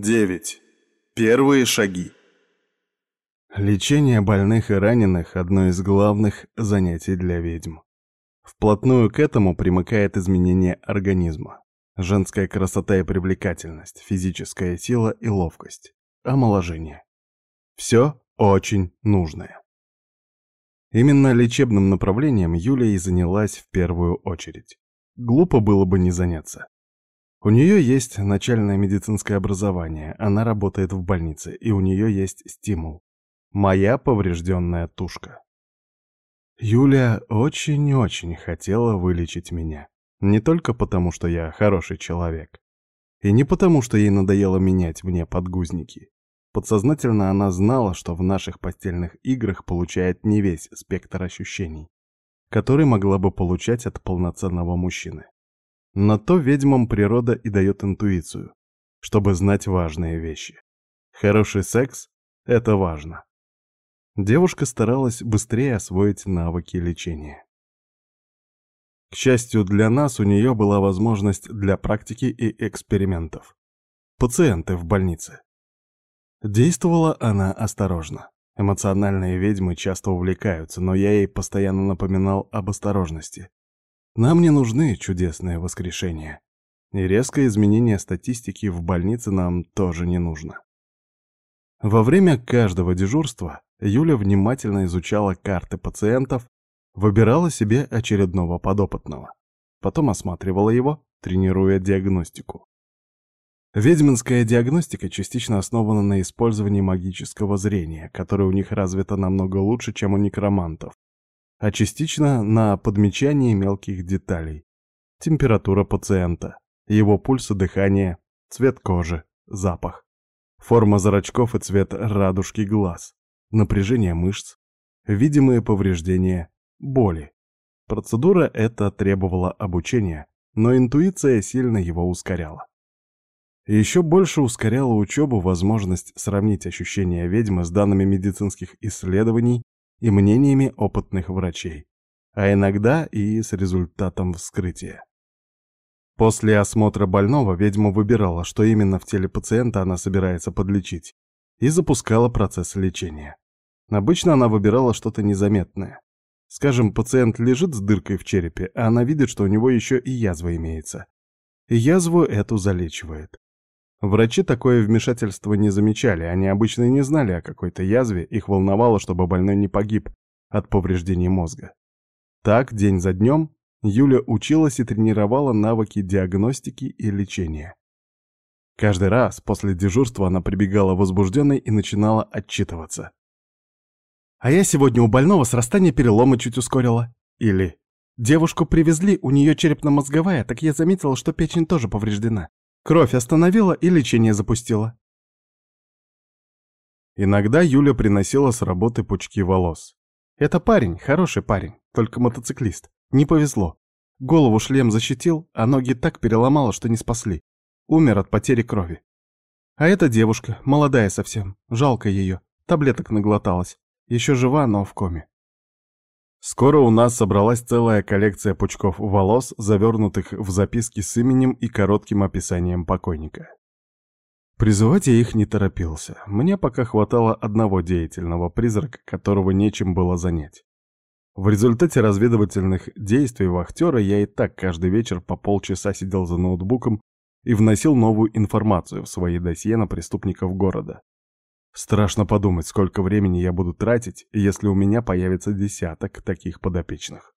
9. Первые шаги. Лечение больных и раненых – одно из главных занятий для ведьм. Вплотную к этому примыкает изменение организма. Женская красота и привлекательность, физическая сила и ловкость, омоложение. Все очень нужное. Именно лечебным направлением Юлия и занялась в первую очередь. Глупо было бы не заняться. У нее есть начальное медицинское образование, она работает в больнице, и у нее есть стимул. Моя поврежденная тушка. Юля очень-очень хотела вылечить меня. Не только потому, что я хороший человек. И не потому, что ей надоело менять мне подгузники. Подсознательно она знала, что в наших постельных играх получает не весь спектр ощущений, который могла бы получать от полноценного мужчины. На то ведьмам природа и дает интуицию, чтобы знать важные вещи. Хороший секс — это важно. Девушка старалась быстрее освоить навыки лечения. К счастью для нас, у нее была возможность для практики и экспериментов. Пациенты в больнице. Действовала она осторожно. Эмоциональные ведьмы часто увлекаются, но я ей постоянно напоминал об осторожности. Нам не нужны чудесные воскрешения. И резкое изменение статистики в больнице нам тоже не нужно. Во время каждого дежурства Юля внимательно изучала карты пациентов, выбирала себе очередного подопытного. Потом осматривала его, тренируя диагностику. Ведьминская диагностика частично основана на использовании магического зрения, которое у них развито намного лучше, чем у некромантов а частично на подмечании мелких деталей. Температура пациента, его пульс и дыхание, цвет кожи, запах, форма зрачков и цвет радужки глаз, напряжение мышц, видимые повреждения, боли. Процедура эта требовала обучения, но интуиция сильно его ускоряла. Еще больше ускоряла учебу возможность сравнить ощущения ведьмы с данными медицинских исследований и мнениями опытных врачей, а иногда и с результатом вскрытия. После осмотра больного ведьма выбирала, что именно в теле пациента она собирается подлечить, и запускала процесс лечения. Обычно она выбирала что-то незаметное. Скажем, пациент лежит с дыркой в черепе, а она видит, что у него еще и язва имеется. И язву эту залечивает. Врачи такое вмешательство не замечали, они обычно не знали о какой-то язве, их волновало, чтобы больной не погиб от повреждений мозга. Так, день за днем, Юля училась и тренировала навыки диагностики и лечения. Каждый раз после дежурства она прибегала возбужденной и начинала отчитываться. «А я сегодня у больного срастание перелома чуть ускорила». Или «Девушку привезли, у нее черепно-мозговая, так я заметила, что печень тоже повреждена. Кровь остановила и лечение запустила. Иногда Юля приносила с работы пучки волос. Это парень, хороший парень, только мотоциклист. Не повезло. Голову шлем защитил, а ноги так переломало, что не спасли. Умер от потери крови. А эта девушка, молодая совсем, жалко ее, таблеток наглоталась. Еще жива, но в коме. Скоро у нас собралась целая коллекция пучков волос, завернутых в записки с именем и коротким описанием покойника. Призывать я их не торопился. Мне пока хватало одного деятельного призрака, которого нечем было занять. В результате разведывательных действий вахтера я и так каждый вечер по полчаса сидел за ноутбуком и вносил новую информацию в свои досье на преступников города. Страшно подумать, сколько времени я буду тратить, если у меня появится десяток таких подопечных.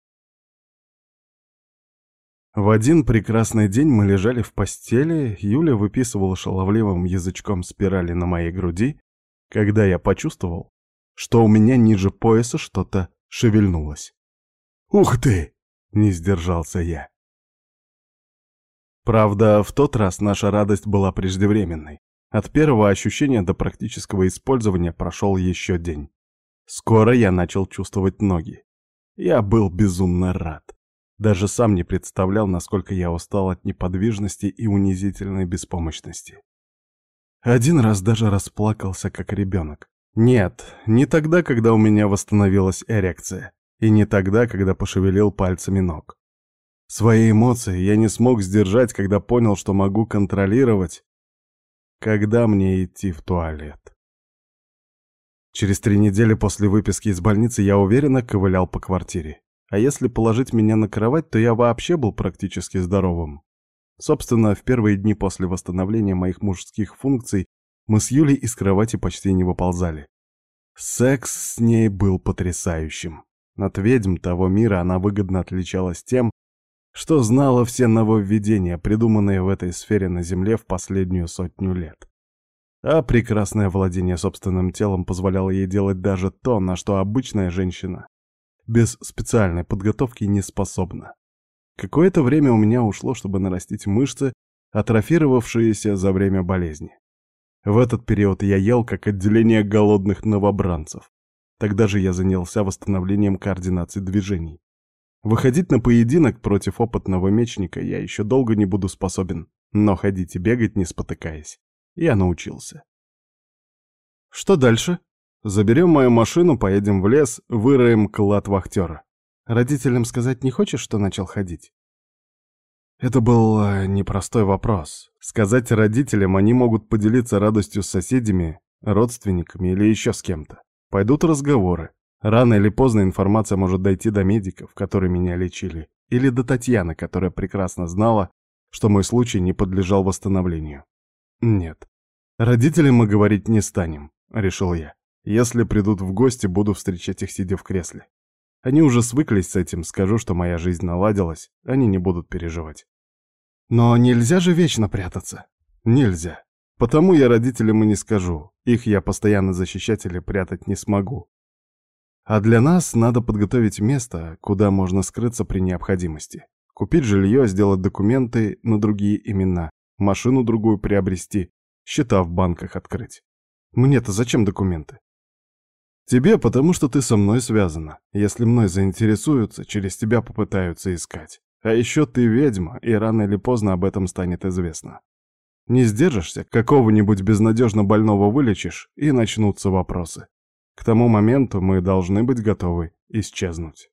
В один прекрасный день мы лежали в постели, Юля выписывала шаловливым язычком спирали на моей груди, когда я почувствовал, что у меня ниже пояса что-то шевельнулось. «Ух ты!» — не сдержался я. Правда, в тот раз наша радость была преждевременной. От первого ощущения до практического использования прошел еще день. Скоро я начал чувствовать ноги. Я был безумно рад. Даже сам не представлял, насколько я устал от неподвижности и унизительной беспомощности. Один раз даже расплакался, как ребенок. Нет, не тогда, когда у меня восстановилась эрекция, и не тогда, когда пошевелил пальцами ног. Свои эмоции я не смог сдержать, когда понял, что могу контролировать когда мне идти в туалет. Через три недели после выписки из больницы я уверенно ковылял по квартире. А если положить меня на кровать, то я вообще был практически здоровым. Собственно, в первые дни после восстановления моих мужских функций мы с Юлей из кровати почти не выползали. Секс с ней был потрясающим. От ведьм того мира она выгодно отличалась тем, что знала все нововведения, придуманные в этой сфере на Земле в последнюю сотню лет. А прекрасное владение собственным телом позволяло ей делать даже то, на что обычная женщина без специальной подготовки не способна. Какое-то время у меня ушло, чтобы нарастить мышцы, атрофировавшиеся за время болезни. В этот период я ел как отделение голодных новобранцев. Тогда же я занялся восстановлением координации движений. Выходить на поединок против опытного мечника я еще долго не буду способен, но ходить и бегать не спотыкаясь. Я научился. Что дальше? Заберем мою машину, поедем в лес, выроем клад вахтера. Родителям сказать не хочешь, что начал ходить? Это был э, непростой вопрос. Сказать родителям они могут поделиться радостью с соседями, родственниками или еще с кем-то. Пойдут разговоры. Рано или поздно информация может дойти до медиков, которые меня лечили, или до Татьяны, которая прекрасно знала, что мой случай не подлежал восстановлению. Нет, родителям мы говорить не станем, решил я. Если придут в гости, буду встречать их, сидя в кресле. Они уже свыклись с этим, скажу, что моя жизнь наладилась, они не будут переживать. Но нельзя же вечно прятаться. Нельзя. Потому я родителям и не скажу. Их я постоянно защищать или прятать не смогу. А для нас надо подготовить место, куда можно скрыться при необходимости. Купить жилье, сделать документы на другие имена, машину другую приобрести, счета в банках открыть. Мне-то зачем документы? Тебе, потому что ты со мной связана. Если мной заинтересуются, через тебя попытаются искать. А еще ты ведьма, и рано или поздно об этом станет известно. Не сдержишься, какого-нибудь безнадежно больного вылечишь, и начнутся вопросы. К тому моменту мы должны быть готовы исчезнуть.